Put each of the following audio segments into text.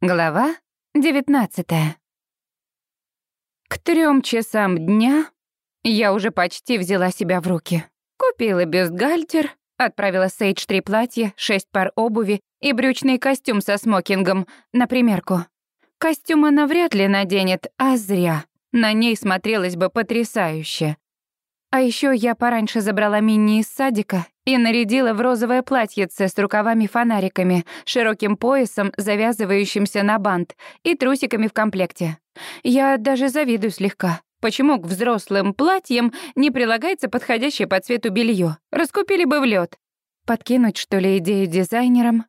Глава 19 К трем часам дня я уже почти взяла себя в руки. Купила бюстгальтер, отправила Сейдж три платья, шесть пар обуви и брючный костюм со смокингом на примерку. Костюм она вряд ли наденет, а зря. На ней смотрелось бы потрясающе. А еще я пораньше забрала Минни из садика и нарядила в розовое платьице с рукавами-фонариками, широким поясом, завязывающимся на бант, и трусиками в комплекте. Я даже завидую слегка. Почему к взрослым платьям не прилагается подходящее по цвету белье? Раскупили бы в лед. Подкинуть, что ли, идею дизайнерам?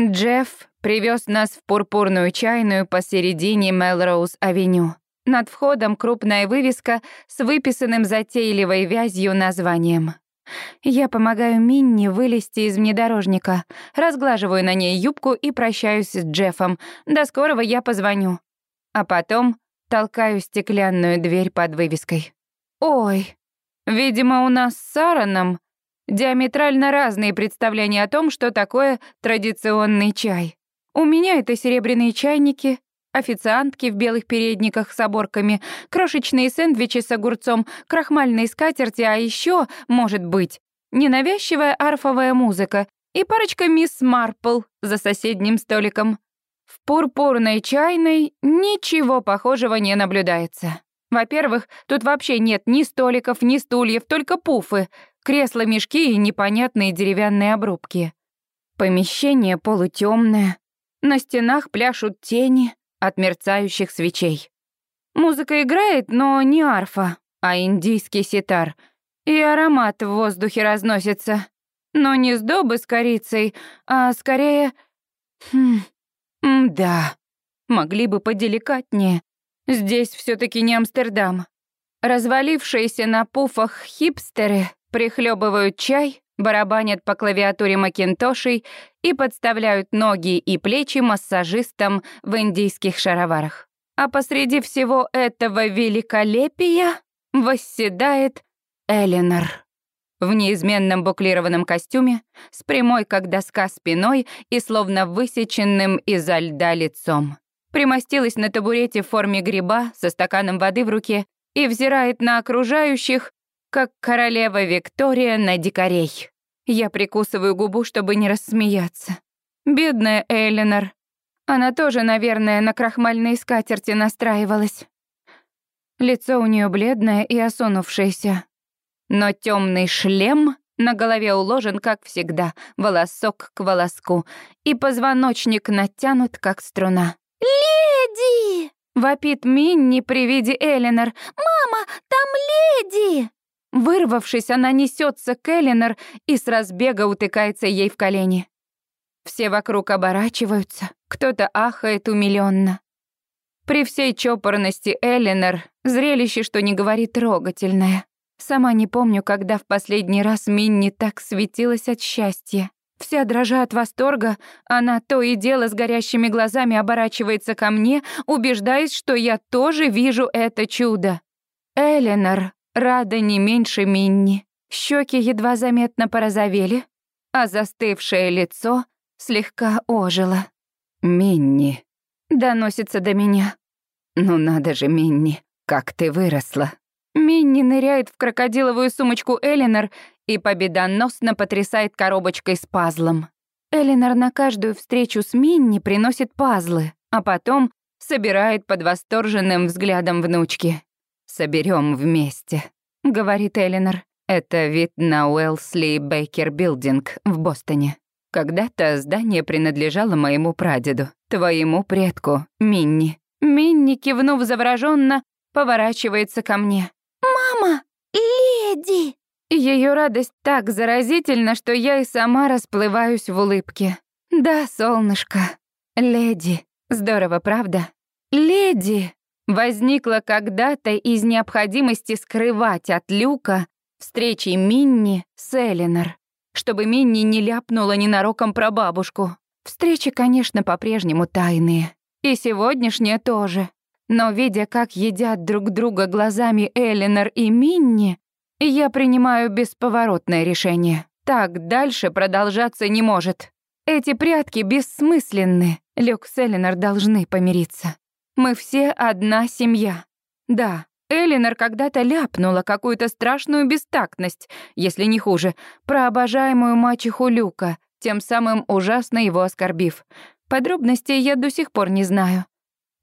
Джефф привез нас в пурпурную чайную посередине Мелроуз-авеню. Над входом крупная вывеска с выписанным затейливой вязью названием. Я помогаю Минни вылезти из внедорожника, разглаживаю на ней юбку и прощаюсь с Джеффом. До скорого я позвоню. А потом толкаю стеклянную дверь под вывеской. Ой, видимо, у нас с Сараном диаметрально разные представления о том, что такое традиционный чай. У меня это серебряные чайники, официантки в белых передниках с оборками, крошечные сэндвичи с огурцом, крахмальные скатерти, а еще, может быть, ненавязчивая арфовая музыка и парочка мисс Марпл за соседним столиком. В пурпурной чайной ничего похожего не наблюдается. Во-первых, тут вообще нет ни столиков, ни стульев, только пуфы, кресла-мешки и непонятные деревянные обрубки. Помещение полутемное, на стенах пляшут тени, от мерцающих свечей. Музыка играет, но не арфа, а индийский ситар. И аромат в воздухе разносится. Но не сдобы с корицей, а скорее... Хм, да, могли бы поделикатнее. Здесь все таки не Амстердам. Развалившиеся на пуфах хипстеры прихлебывают чай, барабанят по клавиатуре макинтошей и подставляют ноги и плечи массажистам в индийских шароварах. А посреди всего этого великолепия восседает Эленор. В неизменном буклированном костюме, с прямой, как доска, спиной и словно высеченным изо льда лицом. Примостилась на табурете в форме гриба со стаканом воды в руке и взирает на окружающих как королева Виктория на дикарей. Я прикусываю губу, чтобы не рассмеяться. Бедная Эленор. Она тоже, наверное, на крахмальной скатерти настраивалась. Лицо у нее бледное и осунувшееся. Но темный шлем на голове уложен, как всегда, волосок к волоску, и позвоночник натянут, как струна. «Леди!» — вопит Минни при виде Эленор. «Мама, там леди!» Вырвавшись, она несется к Элинор и с разбега утыкается ей в колени. Все вокруг оборачиваются, кто-то ахает умилённо. При всей чопорности Элинор зрелище, что не говорит, трогательное. Сама не помню, когда в последний раз Минни так светилась от счастья. Вся дрожа от восторга, она то и дело с горящими глазами оборачивается ко мне, убеждаясь, что я тоже вижу это чудо. Эленор Рада не меньше Минни. Щеки едва заметно порозовели, а застывшее лицо слегка ожило. «Минни», — доносится до меня. «Ну надо же, Минни, как ты выросла». Минни ныряет в крокодиловую сумочку Элинор и победоносно потрясает коробочкой с пазлом. Элинор на каждую встречу с Минни приносит пазлы, а потом собирает под восторженным взглядом внучки соберем вместе», — говорит Элинор. «Это вид на Уэлсли Бейкер Билдинг в Бостоне. Когда-то здание принадлежало моему прадеду, твоему предку, Минни». Минни, кивнув завороженно, поворачивается ко мне. «Мама, леди!» Ее радость так заразительна, что я и сама расплываюсь в улыбке. «Да, солнышко, леди. Здорово, правда? Леди!» Возникла когда-то из необходимости скрывать от Люка встречи Минни с Элинор, чтобы Минни не ляпнула ненароком про бабушку. Встречи, конечно, по-прежнему тайные. И сегодняшняя тоже. Но видя, как едят друг друга глазами Элинор и Минни, я принимаю бесповоротное решение. Так дальше продолжаться не может. Эти прятки бессмысленны. Люк с Эленор должны помириться. Мы все одна семья. Да, Эленор когда-то ляпнула какую-то страшную бестактность, если не хуже, про обожаемую мачеху Люка, тем самым ужасно его оскорбив. Подробностей я до сих пор не знаю.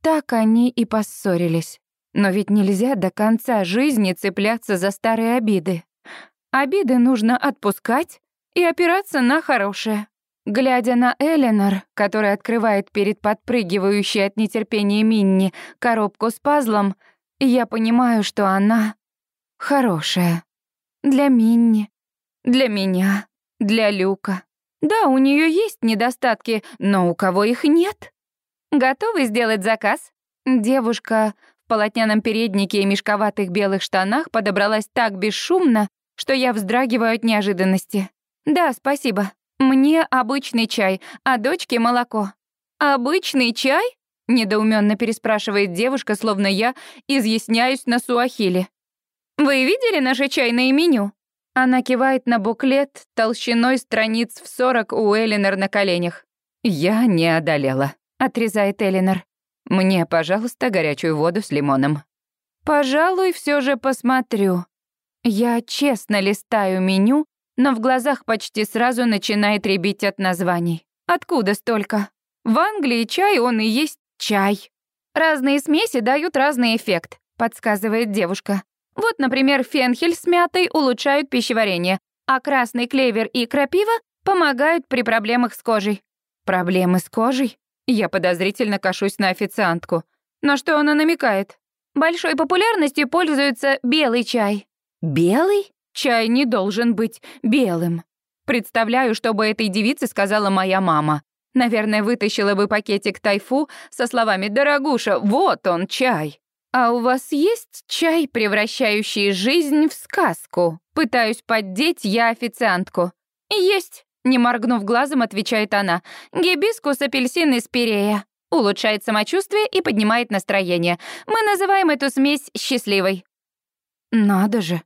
Так они и поссорились. Но ведь нельзя до конца жизни цепляться за старые обиды. Обиды нужно отпускать и опираться на хорошее. Глядя на Эленор, которая открывает перед подпрыгивающей от нетерпения Минни коробку с пазлом, я понимаю, что она хорошая. Для Минни, для меня, для Люка. Да, у нее есть недостатки, но у кого их нет? Готовы сделать заказ? Девушка в полотняном переднике и мешковатых белых штанах подобралась так бесшумно, что я вздрагиваю от неожиданности. Да, спасибо. Мне обычный чай, а дочке молоко. Обычный чай? недоуменно переспрашивает девушка, словно я изъясняюсь на суахиле. Вы видели наше чайное меню? Она кивает на буклет толщиной страниц в сорок у Элинор на коленях. «Я не одолела», — отрезает Элинор. «Мне, пожалуйста, горячую воду с лимоном». «Пожалуй, все же посмотрю». Я честно листаю меню, но в глазах почти сразу начинает ребить от названий. Откуда столько? В Англии чай он и есть чай. Разные смеси дают разный эффект, подсказывает девушка. Вот, например, фенхель с мятой улучшают пищеварение, а красный клевер и крапива помогают при проблемах с кожей. Проблемы с кожей? Я подозрительно кашусь на официантку. На что она намекает? Большой популярностью пользуется белый чай. Белый? Чай не должен быть белым. Представляю, что бы этой девице сказала моя мама. Наверное, вытащила бы пакетик тайфу со словами «Дорогуша, вот он, чай». «А у вас есть чай, превращающий жизнь в сказку?» Пытаюсь поддеть я официантку. «Есть», — не моргнув глазом, отвечает она. «Гибискус, апельсин и спирея. Улучшает самочувствие и поднимает настроение. Мы называем эту смесь счастливой». «Надо же.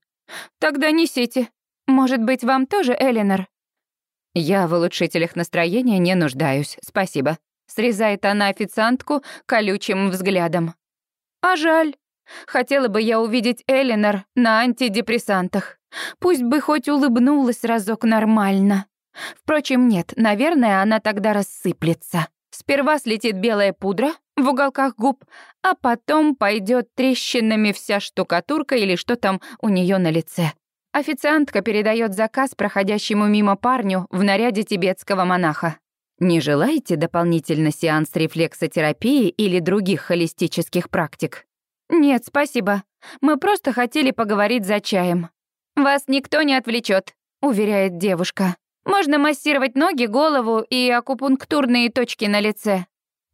Тогда несите. Может быть, вам тоже, Эленор?» «Я в улучшителях настроения не нуждаюсь, спасибо», — срезает она официантку колючим взглядом. А жаль. Хотела бы я увидеть Эленор на антидепрессантах. Пусть бы хоть улыбнулась разок нормально. Впрочем, нет, наверное, она тогда рассыплется. Сперва слетит белая пудра в уголках губ, а потом пойдет трещинами вся штукатурка или что там у нее на лице. Официантка передает заказ проходящему мимо парню в наряде тибетского монаха. Не желаете дополнительно сеанс рефлексотерапии или других холистических практик? Нет, спасибо. Мы просто хотели поговорить за чаем. Вас никто не отвлечет, уверяет девушка. Можно массировать ноги, голову и акупунктурные точки на лице.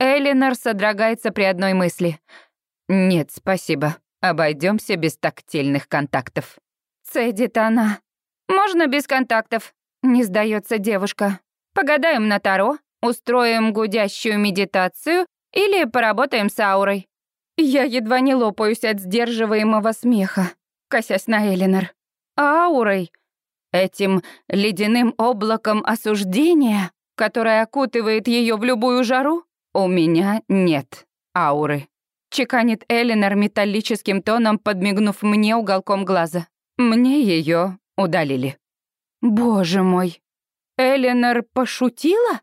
Элинор содрогается при одной мысли. Нет, спасибо. Обойдемся без тактильных контактов. Цедит она. Можно без контактов, не сдается девушка. Погадаем на Таро, устроим гудящую медитацию или поработаем с аурой. Я едва не лопаюсь от сдерживаемого смеха, косясь на Элинор. Аурой, этим ледяным облаком осуждения, которое окутывает ее в любую жару, у меня нет ауры. Чеканит Элинор металлическим тоном, подмигнув мне уголком глаза. Мне ее удалили. Боже мой, Эленор пошутила?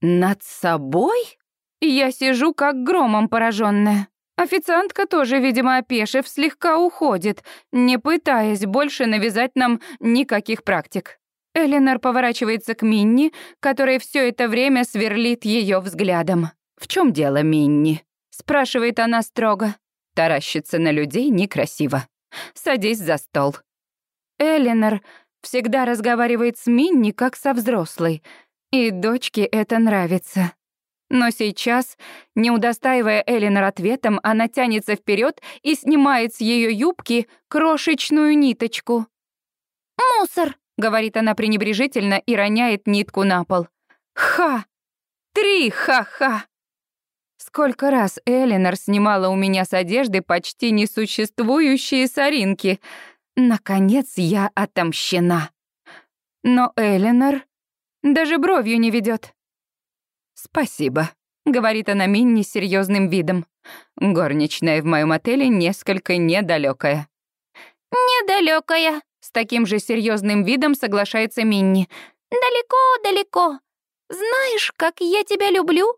Над собой? Я сижу как громом пораженная. Официантка тоже, видимо, опешив, слегка уходит, не пытаясь больше навязать нам никаких практик. Эленор поворачивается к Минни, которая все это время сверлит ее взглядом. «В чем дело, Минни?» — спрашивает она строго. Таращится на людей некрасиво. «Садись за стол». Эленор Всегда разговаривает с Минни, как со взрослой. И дочке это нравится. Но сейчас, не удостаивая Элинор ответом, она тянется вперед и снимает с ее юбки крошечную ниточку. «Мусор!» — говорит она пренебрежительно и роняет нитку на пол. «Ха! Три ха-ха!» Сколько раз Элинор снимала у меня с одежды почти несуществующие соринки — Наконец я отомщена. Но Эленор даже бровью не ведет. «Спасибо», — говорит она Минни серьезным видом. Горничная в моем отеле несколько недалекая. Недалекая, С таким же серьезным видом соглашается Минни. далеко-далеко. Знаешь, как я тебя люблю?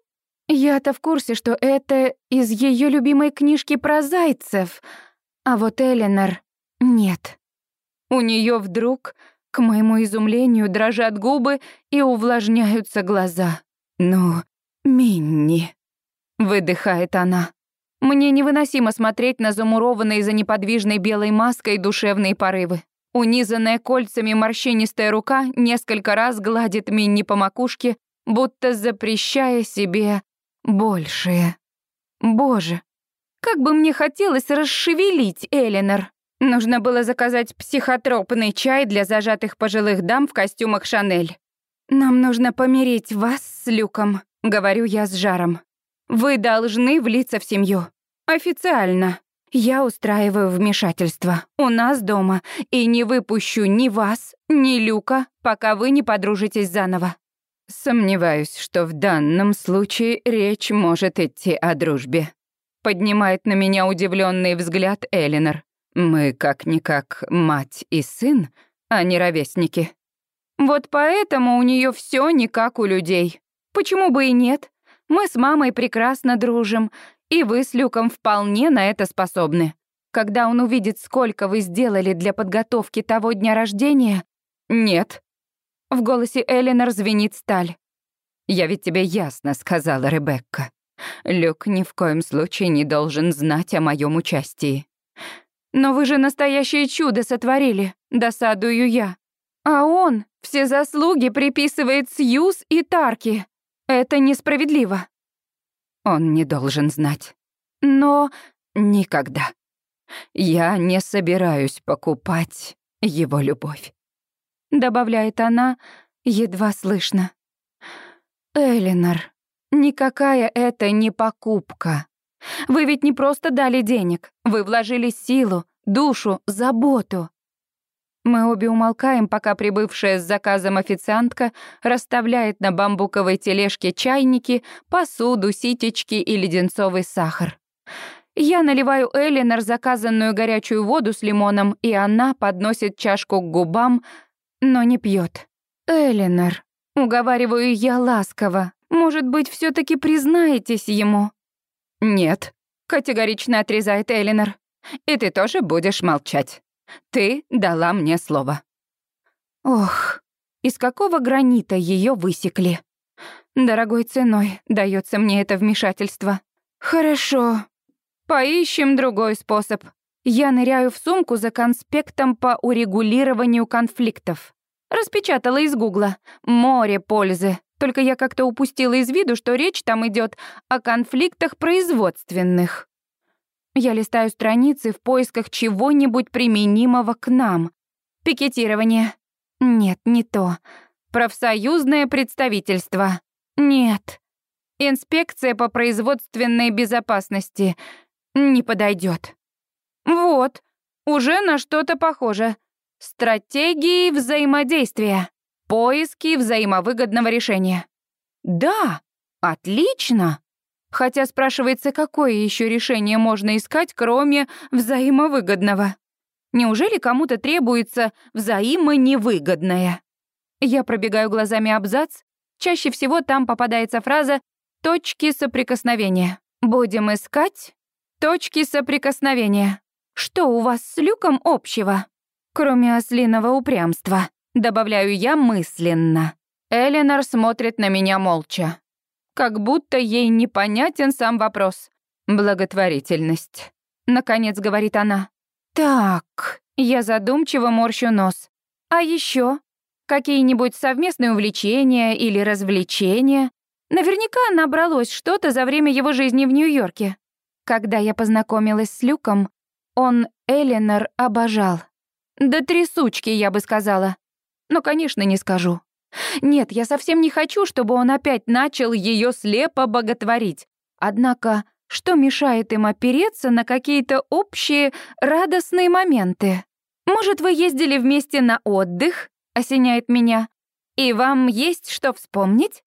Я-то в курсе, что это из ее любимой книжки про зайцев. А вот Эленор нет. У нее вдруг, к моему изумлению, дрожат губы и увлажняются глаза. «Ну, Минни», — выдыхает она. Мне невыносимо смотреть на замурованные за неподвижной белой маской душевные порывы. Унизанная кольцами морщинистая рука несколько раз гладит Минни по макушке, будто запрещая себе большее. Боже, как бы мне хотелось расшевелить Эленор. Нужно было заказать психотропный чай для зажатых пожилых дам в костюмах Шанель. «Нам нужно помирить вас с Люком», — говорю я с жаром. «Вы должны влиться в семью. Официально. Я устраиваю вмешательство. У нас дома. И не выпущу ни вас, ни Люка, пока вы не подружитесь заново». Сомневаюсь, что в данном случае речь может идти о дружбе. Поднимает на меня удивленный взгляд Элинор. Мы как-никак мать и сын, а не ровесники. Вот поэтому у нее все не как у людей. Почему бы и нет? Мы с мамой прекрасно дружим, и вы с Люком вполне на это способны. Когда он увидит, сколько вы сделали для подготовки того дня рождения... Нет. В голосе Эленор звенит сталь. Я ведь тебе ясно сказала, Ребекка. Люк ни в коем случае не должен знать о моем участии. Но вы же настоящее чудо сотворили, досадую я. А он все заслуги приписывает Сьюз и Тарки. Это несправедливо. Он не должен знать. Но никогда. Я не собираюсь покупать его любовь. Добавляет она, едва слышно. Элинор, никакая это не покупка. Вы ведь не просто дали денег, вы вложили силу, душу, заботу. Мы обе умолкаем, пока прибывшая с заказом официантка расставляет на бамбуковой тележке чайники, посуду, ситечки и леденцовый сахар. Я наливаю Элинор заказанную горячую воду с лимоном, и она подносит чашку к губам, но не пьет. Элинор, уговариваю я ласково, может быть, все таки признаетесь ему? «Нет», — категорично отрезает Элинор. «И ты тоже будешь молчать. Ты дала мне слово». Ох, из какого гранита ее высекли? Дорогой ценой дается мне это вмешательство. Хорошо, поищем другой способ. Я ныряю в сумку за конспектом по урегулированию конфликтов. Распечатала из гугла. Море пользы. Только я как-то упустила из виду, что речь там идет о конфликтах производственных. Я листаю страницы в поисках чего-нибудь применимого к нам. Пикетирование. Нет, не то. Профсоюзное представительство. Нет. Инспекция по производственной безопасности. Не подойдет. Вот, уже на что-то похоже. Стратегии взаимодействия. Поиски взаимовыгодного решения. Да, отлично. Хотя спрашивается, какое еще решение можно искать, кроме взаимовыгодного? Неужели кому-то требуется взаимоневыгодное? Я пробегаю глазами абзац. Чаще всего там попадается фраза «точки соприкосновения». Будем искать точки соприкосновения. Что у вас с Люком общего? Кроме ослиного упрямства. Добавляю я мысленно. Эленор смотрит на меня молча. Как будто ей непонятен сам вопрос. Благотворительность. Наконец говорит она. Так, я задумчиво морщу нос. А еще какие-нибудь совместные увлечения или развлечения? Наверняка набралось что-то за время его жизни в Нью-Йорке. Когда я познакомилась с Люком, он Эленор обожал. Да трясучки, я бы сказала но, конечно, не скажу. Нет, я совсем не хочу, чтобы он опять начал ее слепо боготворить. Однако, что мешает им опереться на какие-то общие радостные моменты? Может, вы ездили вместе на отдых? Осеняет меня. И вам есть что вспомнить?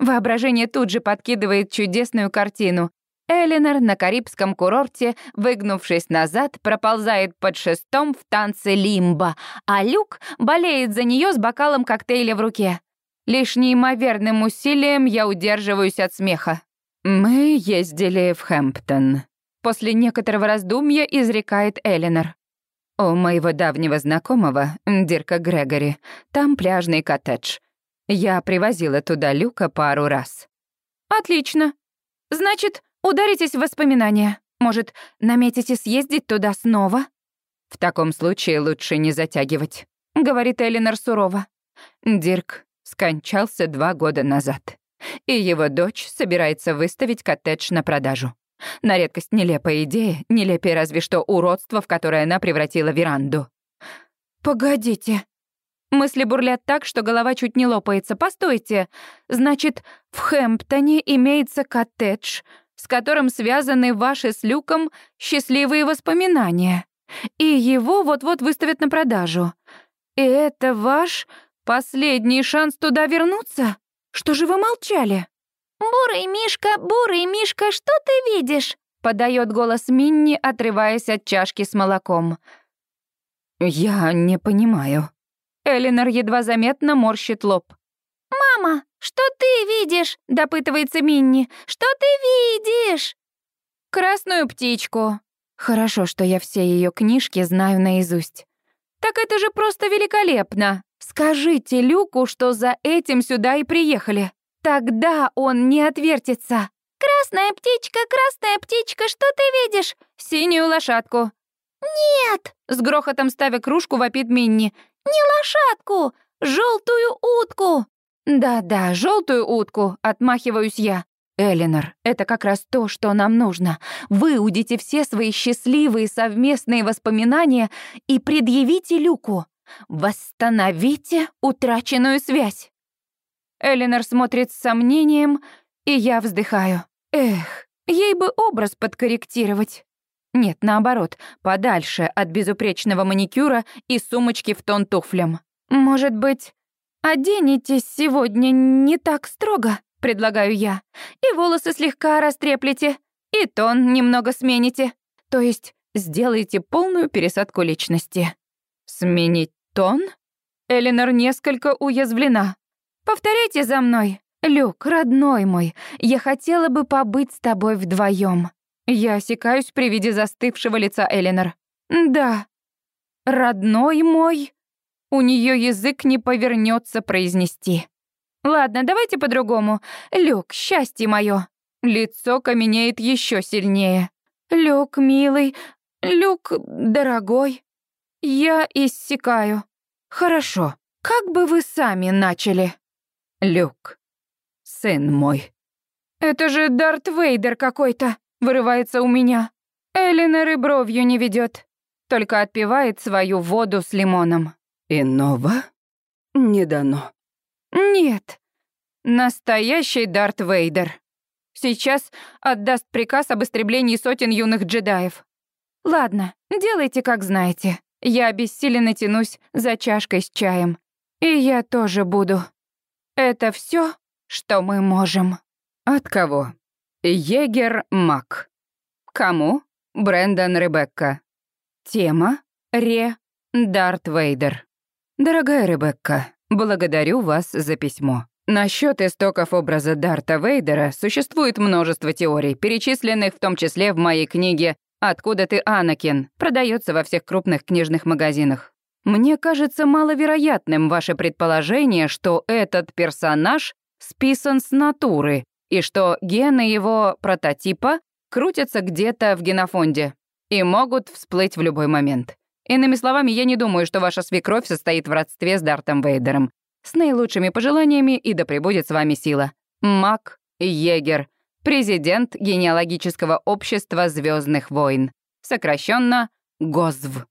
Воображение тут же подкидывает чудесную картину. Элинор на карибском курорте, выгнувшись назад, проползает под шестом в танце лимба, а Люк болеет за нее с бокалом коктейля в руке. Лишь неимоверным усилием я удерживаюсь от смеха. «Мы ездили в Хэмптон», — после некоторого раздумья изрекает Элинор. «У моего давнего знакомого, Дирка Грегори, там пляжный коттедж. Я привозила туда Люка пару раз». «Отлично. Значит, Ударитесь в воспоминания. Может, наметите съездить туда снова? В таком случае лучше не затягивать, говорит Элинор сурово. Дирк скончался два года назад, и его дочь собирается выставить коттедж на продажу. На редкость нелепая идея, нелепее разве что уродство, в которое она превратила веранду. «Погодите». Мысли бурлят так, что голова чуть не лопается. «Постойте. Значит, в Хэмптоне имеется коттедж, с которым связаны ваши с Люком счастливые воспоминания. И его вот-вот выставят на продажу. И это ваш последний шанс туда вернуться? Что же вы молчали? «Бурый Мишка, бурый Мишка, что ты видишь?» подает голос Минни, отрываясь от чашки с молоком. «Я не понимаю». Элинор едва заметно морщит лоб. «Мама, что ты видишь?» — допытывается Минни. «Что ты видишь?» «Красную птичку». Хорошо, что я все ее книжки знаю наизусть. «Так это же просто великолепно! Скажите Люку, что за этим сюда и приехали. Тогда он не отвертится». «Красная птичка, красная птичка, что ты видишь?» «Синюю лошадку». «Нет!» — с грохотом ставя кружку вопит Минни. «Не лошадку, желтую утку!» «Да-да, желтую утку», — отмахиваюсь я. «Элинор, это как раз то, что нам нужно. Выудите все свои счастливые совместные воспоминания и предъявите Люку. Восстановите утраченную связь». Элинор смотрит с сомнением, и я вздыхаю. Эх, ей бы образ подкорректировать. Нет, наоборот, подальше от безупречного маникюра и сумочки в тон туфлям. Может быть, «Оденетесь сегодня не так строго», — предлагаю я. «И волосы слегка растреплете, и тон немного смените. То есть сделайте полную пересадку личности». «Сменить тон?» Элинор несколько уязвлена. «Повторяйте за мной. Люк, родной мой, я хотела бы побыть с тобой вдвоем. Я осекаюсь при виде застывшего лица Элинор. «Да, родной мой...» У нее язык не повернется произнести. Ладно, давайте по-другому. Люк, счастье мое. Лицо каменеет еще сильнее. Люк, милый, Люк, дорогой. Я иссякаю. Хорошо. Как бы вы сами начали? Люк, сын мой. Это же Дарт Вейдер какой-то, вырывается у меня. Элинор и бровью не ведет, только отпивает свою воду с лимоном. Иного не дано. Нет. Настоящий Дарт Вейдер. Сейчас отдаст приказ об истреблении сотен юных джедаев. Ладно, делайте, как знаете. Я обессиленно тянусь за чашкой с чаем. И я тоже буду. Это все, что мы можем. От кого? Егер Мак. Кому? Брэндон Ребекка. Тема Ре Дарт Вейдер. «Дорогая Ребекка, благодарю вас за письмо. Насчет истоков образа Дарта Вейдера существует множество теорий, перечисленных в том числе в моей книге «Откуда ты, Анакин?» продается во всех крупных книжных магазинах. Мне кажется маловероятным ваше предположение, что этот персонаж списан с натуры и что гены его прототипа крутятся где-то в генофонде и могут всплыть в любой момент. Иными словами, я не думаю, что ваша свекровь состоит в родстве с Дартом Вейдером. С наилучшими пожеланиями и да пребудет с вами сила. Мак Егер, президент генеалогического общества Звездных войн. Сокращенно ГОЗВ.